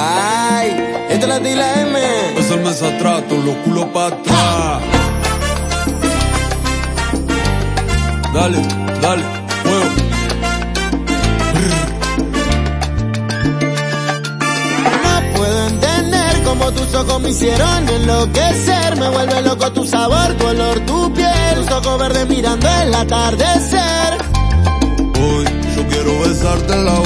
Ay, esta es la tila M. Es el mes atrás, los culos para atrás. Dale, dale, fuego. No puedo entender cómo tus ojos me hicieron enloquecer. Me vuelve loco tu sabor, tu olor, tu piel. Tus ojos verdes mirando el atardecer. Hoy yo quiero besarte la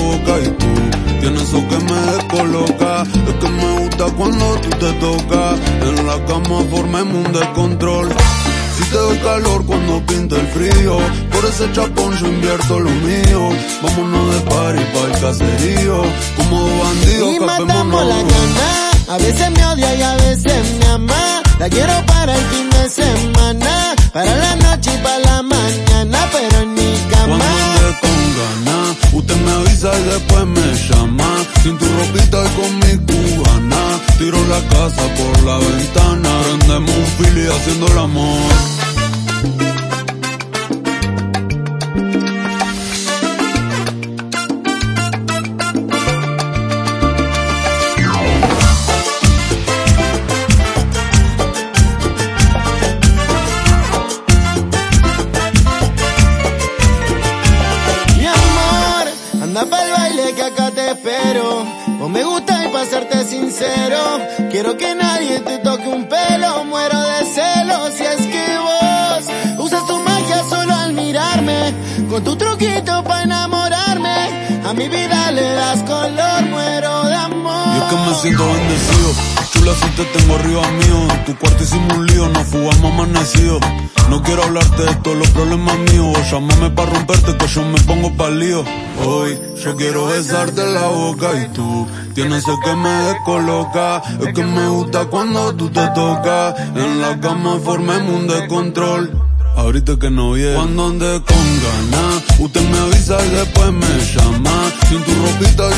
tienes eso que me descoloca. Es que me gusta cuando tú te tocas. En la cama formemos un descontrol. Si te doy calor cuando pinta el frío, por ese chapón yo invierto lo mío. Vámonos de party pa' el caserío, como dos bandidos Y matamos la gana. A veces me odia y a veces me ama. La quiero para el fin de semana. Para la noche y para la mañana. Pero en mi Cuando cama. ande con ganas, usted me avisa y después me casa por la ventana. Prendemos un fili haciendo el amor. Mi amor, anda pa'l baile que acá te espero. Vos me gusta y pa' serte sincero. Quiero que nadie te toque un pelo, muero de celos. Si es que vos usas tu magia solo al mirarme. Con tu truquito pa' enamorarme. A mi vida le das color, muero de amor. Y es que me siento bendecido. Chula si te tengo arriba mío. En tu cuarto hicimos un lío, nos fugamos amanecido. No quiero hablarte de todos los problemas míos. Llámame pa' romperte que yo me pongo pa'l lío. Hoy yo quiero besarte la boca y tú tienes eso que me descoloca. Es que me gusta cuando tú te tocas. En la cama formemos un descontrol. Ahorita que no viene. Cuando ande con ganas, usted me avisa y después me llama. Sin tu ropita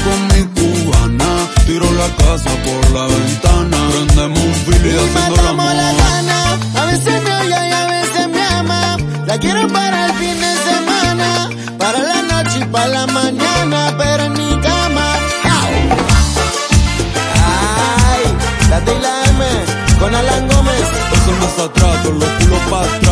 para el fin de semana, para la noche y para la mañana, pero en mi cama. ¡Ay! La D y la M, con Alan Gómez, eso nosotros, los culos para